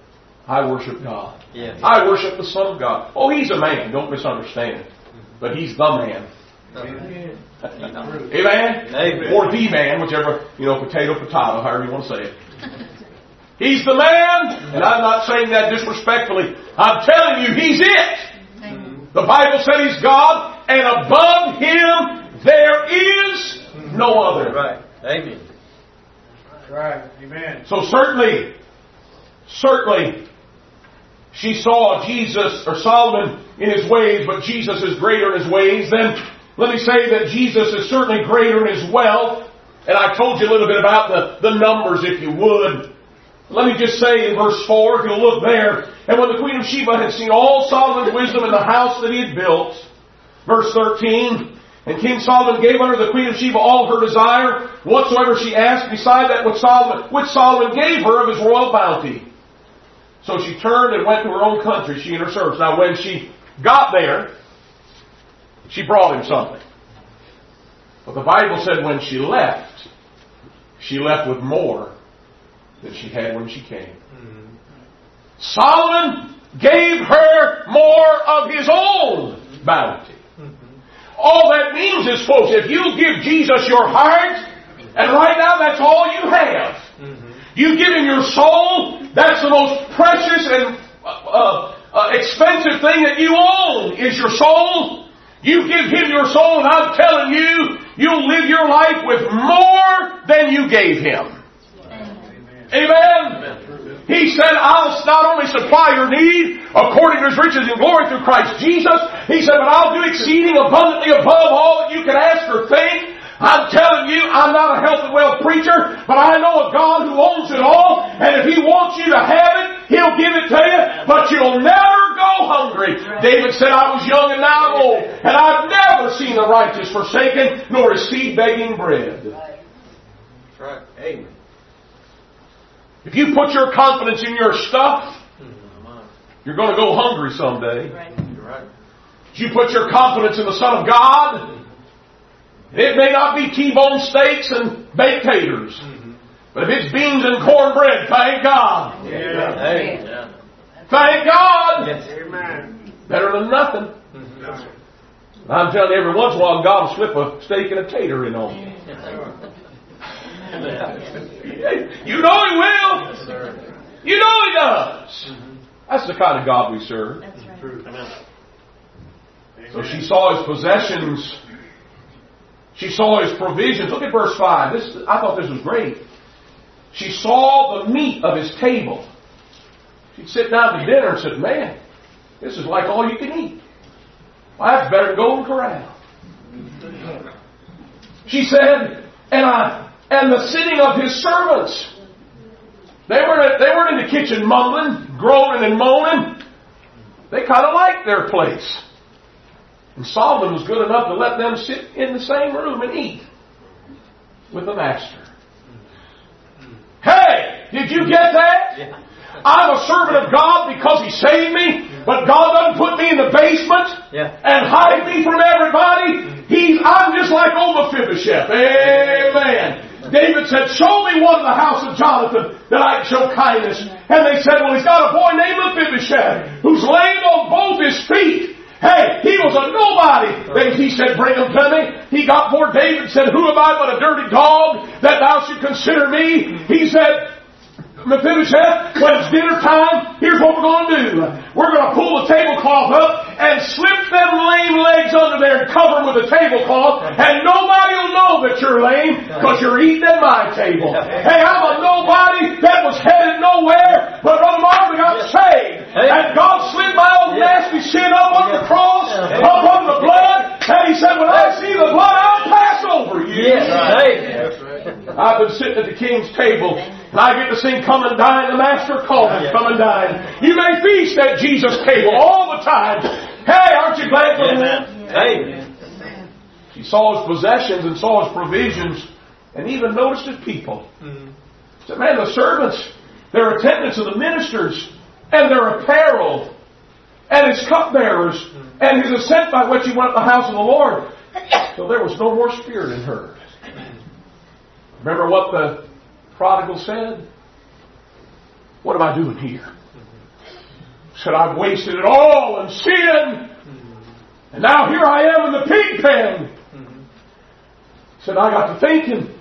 I worship God. Yes. I worship the Son of God. Oh, he's a man. Don't misunderstand. But he's the man. Amen. Amen? Amen. Or the man, whichever, you know, potato, potato, however you want to say it. He's the man, and I'm not saying that disrespectfully. I'm telling you, he's it. The Bible said he's God, and above him there is no other. Right. Amen. Right. Amen. So certainly, certainly, she saw Jesus or Solomon in his ways, but Jesus is greater in his ways. Then let me say that Jesus is certainly greater in his wealth. And I told you a little bit about the, the numbers, if you would. Let me just say in verse 4, if you'll look there, and when the Queen of Sheba had seen all Solomon's wisdom in the house that he had built, verse 13, and King Solomon gave unto the Queen of Sheba all her desire, whatsoever she asked, beside that which Solomon, which Solomon gave her of his royal bounty. So she turned and went to her own country, she and her servants. Now when she got there, she brought him something. But the Bible said when she left, she left with more than she had when she came. Solomon gave her more of his own bounty. All that means is, folks, if you give Jesus your heart, and right now that's all you have, you give him your soul, that's the most precious and uh, uh, uh, expensive thing that you own is your soul. You give him your soul, and I'm telling you, you'll live your life with more than you gave him. Amen. He said, I'll not only supply your need according to his riches and glory through Christ Jesus, he said, but I'll do exceeding abundantly above all that you can ask or think. I'm telling you, I'm not a health and wealth preacher, but I know a God who owns it all, and if He wants you to have it, He'll give it to you, but you'll never go hungry. David said, I was young and now I'm old, and I've never seen the righteous forsaken, nor his seed begging bread. That's right. Amen. If you put your confidence in your stuff, you're going to go hungry someday. You're right. If you put your confidence in the Son of God, it may not be T-bone steaks and baked taters. Mm-hmm. But if it's beans and cornbread, thank God. Amen. Thank God. Yes. Better than nothing. Mm-hmm. I'm telling you, every once in a while, God will slip a steak and a tater in on you. You know He will. Yes, sir. You know He does. Mm-hmm. That's the kind of God we serve. That's right. Amen. So she saw His possessions. She saw His provisions. Look at verse 5. This, I thought this was great. She saw the meat of His table. She'd sit down to dinner and said, Man, this is like all you can eat. Well, that's better than Golden Corral. She said, and I, and the sitting of his servants. They weren't, they weren't in the kitchen mumbling, groaning and moaning. They kind of liked their place. And Solomon was good enough to let them sit in the same room and eat with the master. Hey, did you get that? I'm a servant of God because He saved me, but God doesn't put me in the basement and hide me from everybody. He's, I'm just like old Mephibosheth. Amen. David said, show me one of the house of Jonathan that I can show kindness. And they said, well, he's got a boy named Mephibosheth who's lame on both his feet. Hey, he was a nobody. They, he said, bring him to me. He got poor David said, who am I but a dirty dog that thou should consider me? He said, Mephibosheth, when it's dinner time, here's what we're going to do. We're going to pull the tablecloth up and slip them lame legs under there and cover them with the tablecloth, and nobody will know that you're lame because you're eating at my table. Hey, I'm a nobody that was headed nowhere, but Brother Marvin got saved. And God slid my old nasty sin up on the cross, up on the blood, and He said, when I see the blood, I'll pass over you. Yes. Amen. I've been sitting at the king's table, and I get to sing Come and Dine. The master called me, Come and Dine. You may feast at Jesus' table all the time. Hey, aren't you glad for that? Amen. He saw his possessions and saw his provisions, and even noticed his people. Mm. He said, Man, the servants, their attendants of the ministers, and their apparel, and his cupbearers, mm. and his ascent by which he went up the house of the Lord. So there was no more spirit in her. Mm. Remember what the prodigal said? What am I doing here? Said, I've wasted it all in sin. And now here I am in the pig pen. Said, I got to thinking,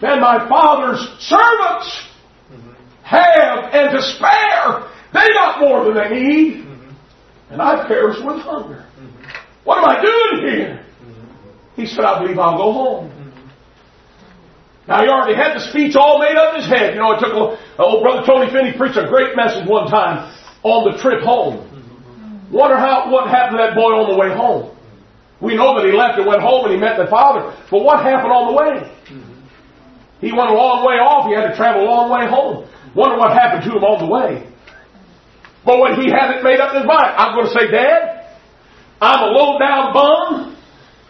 then my father's servants have and to spare. They got more than they need. And I perish with hunger. What am I doing here? He said, I believe I'll go home. Now he already had the speech all made up in his head. You know, it took a, old brother Tony Finney preached a great message one time on the trip home. Wonder how what happened to that boy on the way home. We know that he left and went home and he met the father. But what happened on the way? He went a long way off. He had to travel a long way home. Wonder what happened to him on the way. But when he hadn't made up in his mind, I'm going to say, Dad, I'm a low down bum.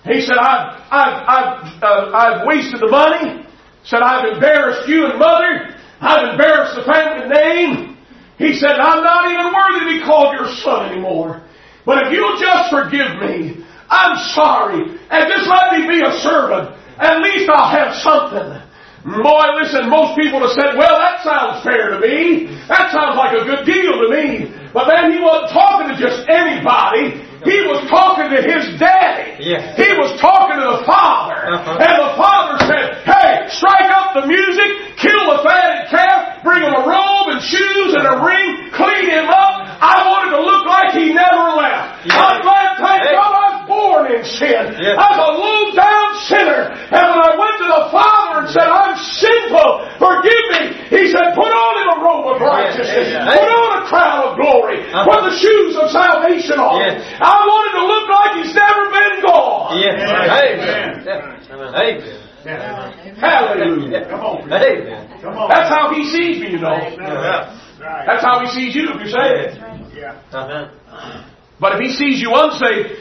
He said, I've, I've, I've, uh, I've wasted the money. Said, I've embarrassed you and mother. I've embarrassed the family name. He said, I'm not even worthy to be called your son anymore. But if you'll just forgive me, I'm sorry, and just let me be a servant. At least I'll have something. Boy, listen, most people have said, well, that sounds fair to me. That sounds like a good deal to me. But then he wasn't talking to just anybody. He was talking to his daddy. Yes. He was talking to the father. Uh-huh. And the father said, hey, strike up the music, kill the fatted calf, bring him a robe and shoes and a ring, clean him up. I wanted to look like he never left. Yes. I'm glad, thank Hey. God, I was born in sin. Yes. I was a low down sinner. And when I went to the Father and said, I'm sinful, forgive me, He said, put on him a robe of righteousness. Yes. Put on a crown of glory. Uh-huh. Put the shoes of salvation on. Yes. I wanted to look like he's never been gone. Yes. Amen. Amen. Amen. Hallelujah. Come on. Amen. Come on. That's how he sees me, you know. Yeah. That's how he sees you if you're saved. Yeah. Uh-huh. But if he sees you unsaved,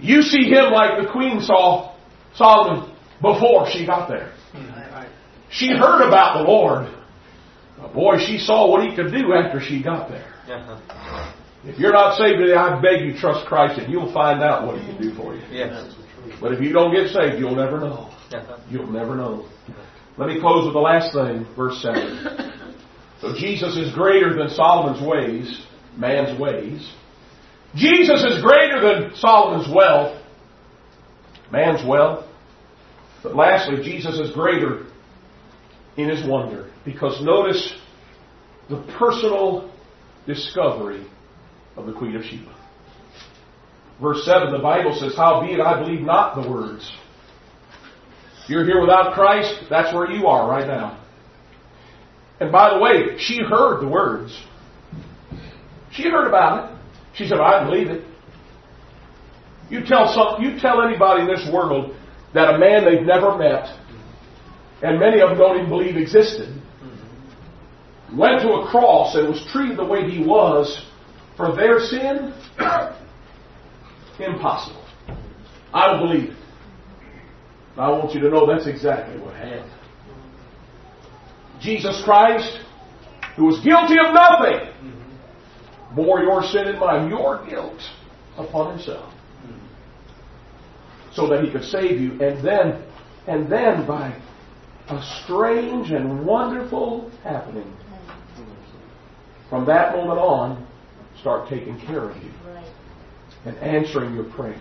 you see him like the queen saw Solomon before she got there. She heard about the Lord. But boy, she saw what he could do after she got there. If you're not saved today, I beg you trust Christ and you'll find out what he can do for you. Yes. But if you don't get saved, you'll never know. You'll never know. Let me close with the last thing, verse 7. So Jesus is greater than Solomon's ways, man's ways. Jesus is greater than Solomon's wealth, man's wealth. But lastly, Jesus is greater in his wonder. Because notice the personal discovery of the Queen of Sheba. Verse 7, the Bible says, Howbeit I believe not the words. You're here without Christ, that's where you are right now. And by the way, she heard the words. She heard about it. She said, I believe it. You tell some, you tell anybody in this world that a man they've never met, and many of them don't even believe existed, went to a cross and was treated the way he was for their sin, impossible. I don't believe it. I want you to know that's exactly what happened. Jesus Christ, who was guilty of nothing, bore your sin and mine, your guilt upon himself. So that he could save you. And then, and then by a strange and wonderful happening, from that moment on, start taking care of you and answering your prayers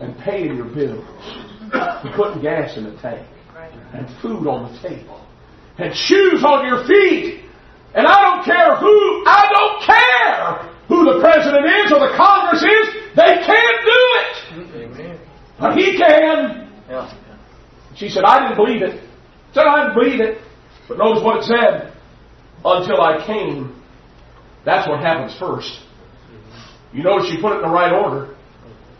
and paying your bills and putting gas in the tank and food on the table and shoes on your feet. And I don't care who, I don't care who the president is or the Congress is, they can't do it. Amen. But he can. Yeah. She said, I didn't believe it. Said, I didn't believe it. But notice what it said. Until I came. That's what happens first. You notice she put it in the right order.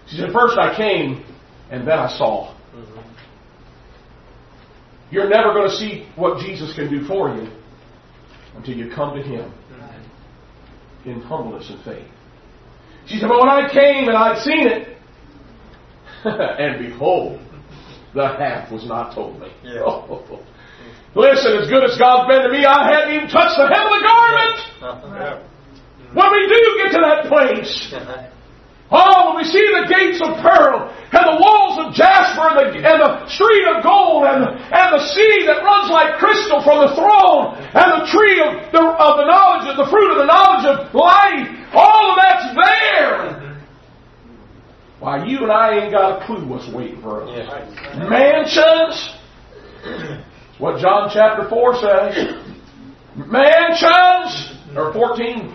She said, first I came, and then I saw. Mm-hmm. You're never going to see what Jesus can do for you until you come to Him in humbleness and faith. She said, but when I came and I'd seen it, and behold, the half was not told me. Yeah. Listen, as good as God's been to me, I hadn't even touched the hem of the garment. Uh-huh. When we do get to that place. Oh, we see the gates of pearl and the walls of jasper and the, and the street of gold and, and the sea that runs like crystal from the throne and the tree of the, of the knowledge of the fruit of the knowledge of life, all of that's there. Why, you and I ain't got a clue what's waiting for us. Yes. Mansions. What John chapter 4 says. Mansions. Or 14.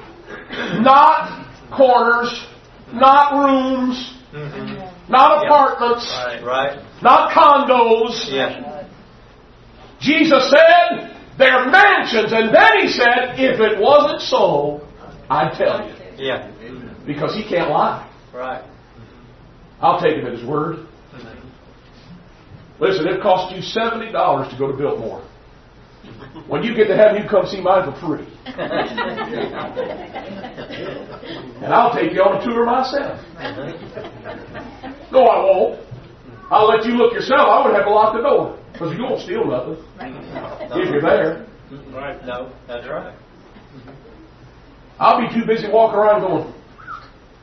Not corners. Not rooms. Mm-hmm. Not apartments. Right. Right. Not condos. Yeah. Jesus said, they're mansions. And then he said, if it wasn't so, I'd tell you. Yeah. Because he can't lie. Right. I'll take him at his word. Mm-hmm. Listen, it cost you $70 to go to Biltmore. When you get to heaven, you come see mine for free. And I'll take you on a tour myself. No, I won't. I'll let you look yourself. I would have to lock the door. Because you won't steal nothing if you're there. Right. No, that's right. I'll be too busy walking around going,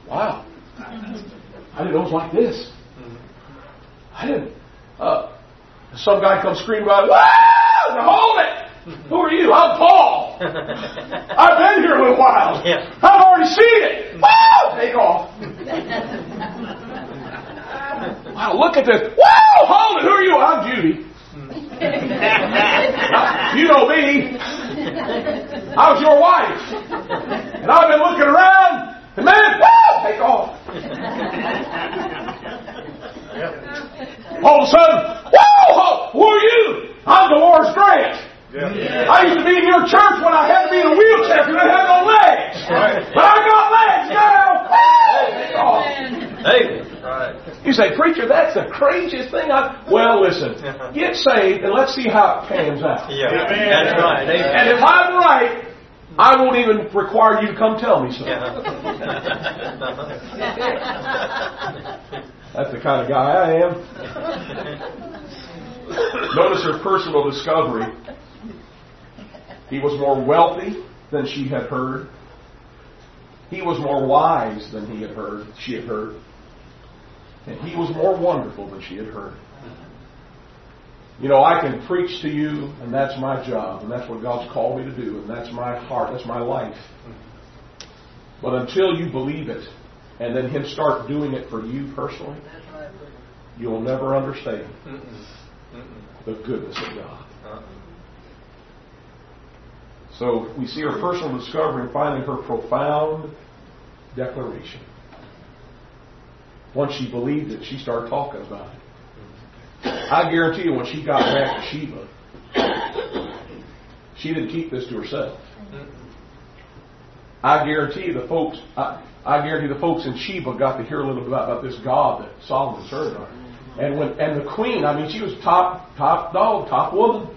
wow, I didn't know it was like this. I didn't. Uh, some guy comes screaming wow, hold it. Who are you? I'm Paul. I've been here a little while. Yeah. I've already seen it. Wow, take off. Wow, look at this. Wow, hold it. Who are you? I'm Judy. you know me. I was your wife. And I've been looking around, and man, woo, take off. All of a sudden, whoa, who are you? I'm Dolores Grant. I used to be in your church when I had to be in a wheelchair because I had no legs. But I got legs now. Woo, take. Hey. Right. You say, preacher, that's the craziest thing I. Well, listen, get saved and let's see how it pans out. Yeah. That's right. And if I'm right, I won't even require you to come tell me so. Yeah. That's the kind of guy I am. Notice her personal discovery. He was more wealthy than she had heard. He was more wise than he had heard. She had heard. And he was more wonderful than she had heard. You know, I can preach to you, and that's my job, and that's what God's called me to do, and that's my heart, that's my life. But until you believe it, and then Him start doing it for you personally, you'll never understand the goodness of God. Uh-uh. So we see her personal discovery and finally her profound declaration. Once she believed it, she started talking about it. Mm-hmm. I guarantee you when she got back to Sheba, she didn't keep this to herself. I guarantee the folks, I, I guarantee the folks in Sheba got to hear a little bit about, about this God that Solomon served on. And when and the queen, I mean, she was top top dog, top woman.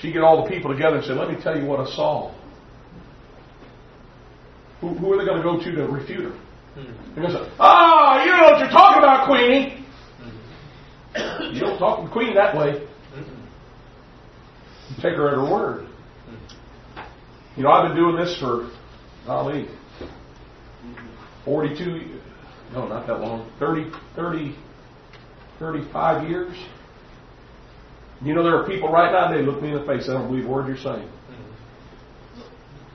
She get all the people together and said, "Let me tell you what I saw." Who, who are they going to go to to refute her? They're going to say, "Ah, you know what you're talking about, Queenie." You don't talk to the queen that way. Take her at her word. You know, I've been doing this for, golly, 42, no, not that long, 30, 30, 35 years. You know, there are people right now, they look me in the face, they don't believe a word you're saying.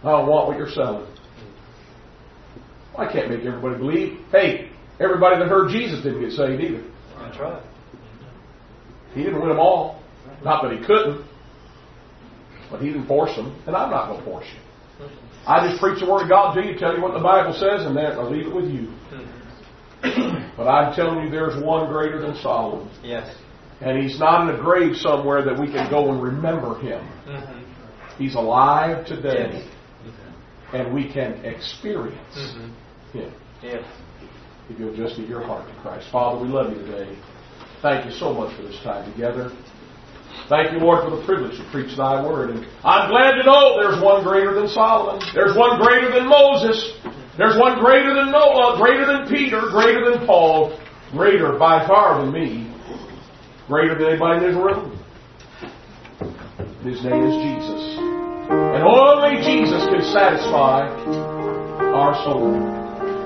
I don't want what you're selling. Well, I can't make everybody believe. Hey, everybody that heard Jesus didn't get saved either. That's right. He didn't win them all. Not that he couldn't, but he didn't force them, and I'm not going to force you. I just preach the Word of God to you, tell you what the Bible says, and then I'll leave it with you. but I'm telling you, there's one greater than Solomon. Yes. And he's not in a grave somewhere that we can go and remember him. Mm-hmm. He's alive today, Yes. and we can experience Mm-hmm. him Yes. if you'll just give your heart to Christ. Father, we love you today. Thank you so much for this time together. Thank you, Lord, for the privilege to preach thy word. And I'm glad to know there's one greater than Solomon. There's one greater than Moses. There's one greater than Noah, greater than Peter, greater than Paul, greater by far than me, greater than anybody in this room. His name is Jesus. And only Jesus can satisfy our soul.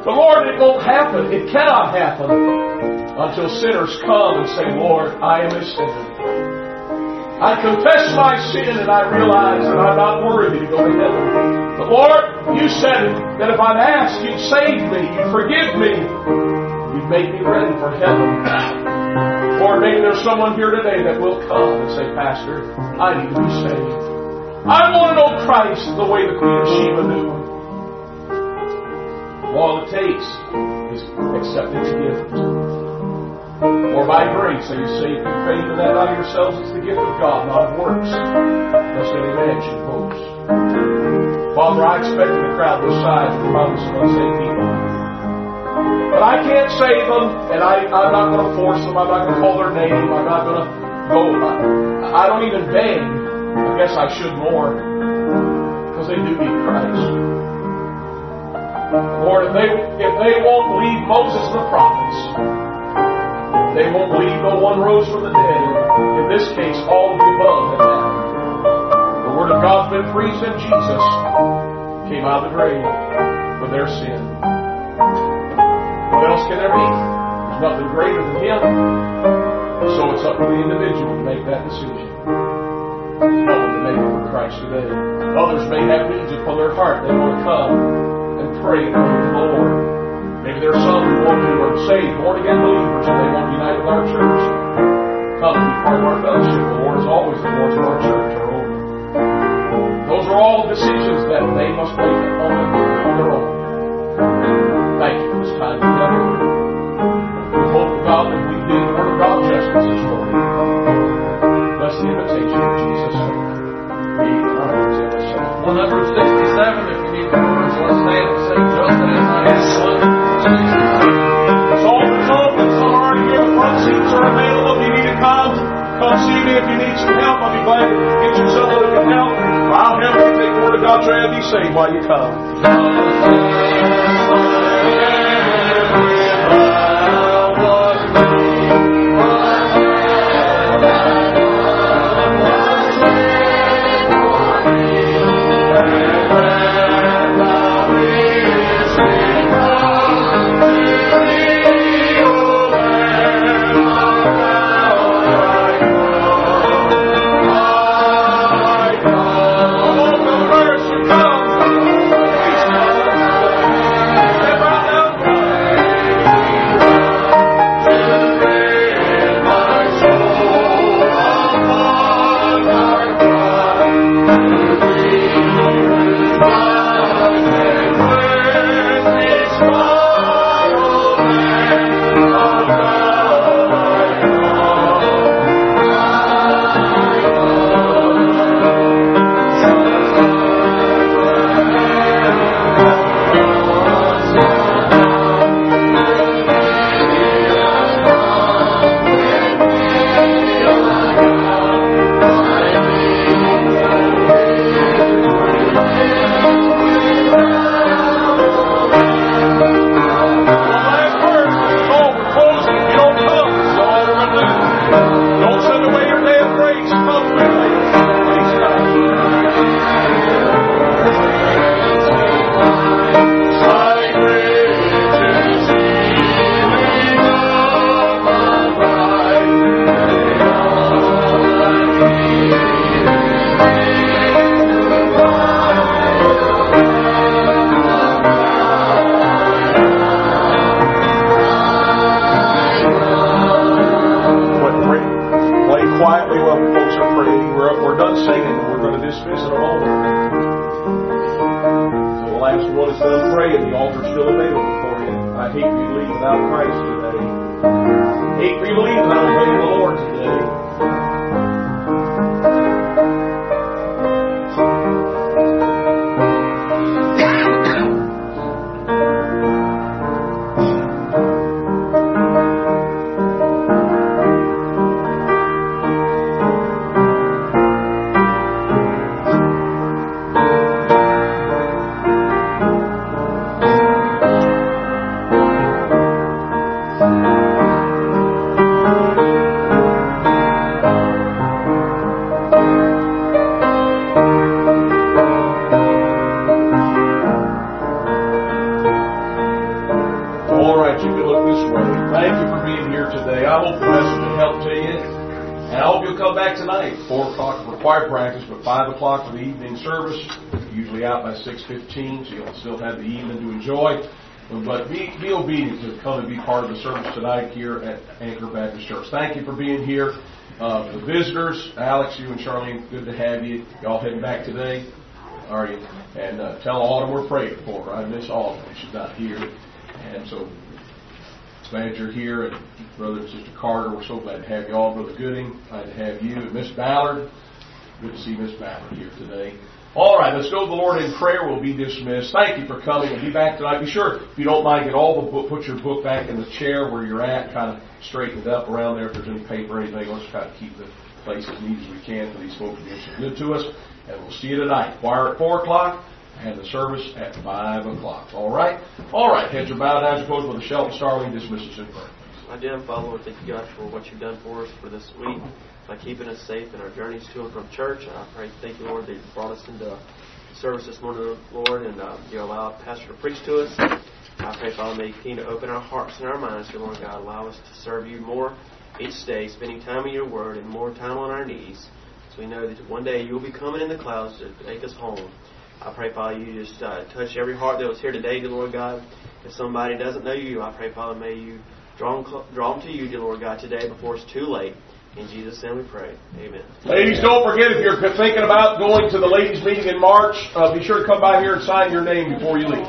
But Lord, it won't happen. It cannot happen until sinners come and say, Lord, I am a sinner. I confess my sin and I realize that I'm not worthy to go to heaven. But Lord, you said that if I'd ask, you'd save me, you'd forgive me, you'd make me ready for heaven. Lord, maybe there's someone here today that will come and say, Pastor, I need to be saved. I want to know Christ the way the Queen of Sheba knew. All it takes is accepting the gift. For by grace are you saved through faith, and that not of yourselves is the gift of God, not of works, lest any man should boast. Father, I expect the crowd this size to probably some unsaved people. But I can't save them, and I, I'm not going to force them. I'm not going to call their name. I'm not going to go. I, I don't even beg. I guess I should more because they do need Christ. Lord, if they if they won't believe Moses and the prophets, they won't believe no one rose from the dead. In this case, all of the above have happened. The word of God's been preached, and Jesus came out of the grave for their sin. What else can there be? There's nothing greater than Him. So it's up to the individual to make that decision. Help them to make it for Christ today. Others may have needs upon their heart. They want to come and pray to the Lord. Maybe there are some who want to are saved, born again believers, and they want to unite with our church. Come be part of our fellowship. The Lord is always the doors of our church are open. Those are all decisions that they must make on, their own. Thank you for this time together. We hope, God, that we did the Word of God justice this morning. Bless the invitation of Jesus. Amen. 167, if you need the words, let's stand and sing just as I am. It's open, to get. The front seats are available if you need to come. Come see me if you need some help. I'll be glad to get you that can help. I'll help you take the Word of God to and be saved while you come. By six fifteen, so you'll still have the evening to enjoy. But be, be obedient to come and be part of the service tonight here at Anchor Baptist Church. Thank you for being here. Uh, the visitors, Alex, you and Charlene, good to have you. Y'all heading back today? Are you? And uh, tell Autumn we're praying for her. I miss Autumn. She's not here. And so, manager here and brother and sister Carter, we're so glad to have you all. Brother Gooding, glad to have you. And Miss Ballard, good to see Miss Ballard here today. All right, let's go to the Lord in prayer. We'll be dismissed. Thank you for coming. We'll be back tonight. Be sure, if you don't mind, get all the book, put your book back in the chair where you're at, kind of straighten it up around there. If there's any paper or anything, let's try to keep the place as neat as we can for these folks being so good to us. And we'll see you tonight. Choir at 4 o'clock and the service at 5 o'clock. All right? All right. Heads are bowed, eyes closed. Brother Shelton Starling dismisses in prayer. My dear Father, thank you, God, for what you've done for us for this week by keeping us safe in our journeys to and from church. And I pray, thank you, Lord, that you brought us into service this morning, Lord, and uh, you allow Pastor to preach to us. I pray, Father, may you to open our hearts and our minds, dear Lord God. Allow us to serve you more each day, spending time in your word and more time on our knees. So we know that one day you will be coming in the clouds to take us home. I pray, Father, you just uh, touch every heart that was here today, dear Lord God. If somebody doesn't know you, I pray, Father, may you draw them, draw them to you, dear Lord God, today before it's too late. In Jesus' name we pray. Amen. Ladies, don't forget if you're thinking about going to the ladies' meeting in March, uh, be sure to come by here and sign your name before you leave.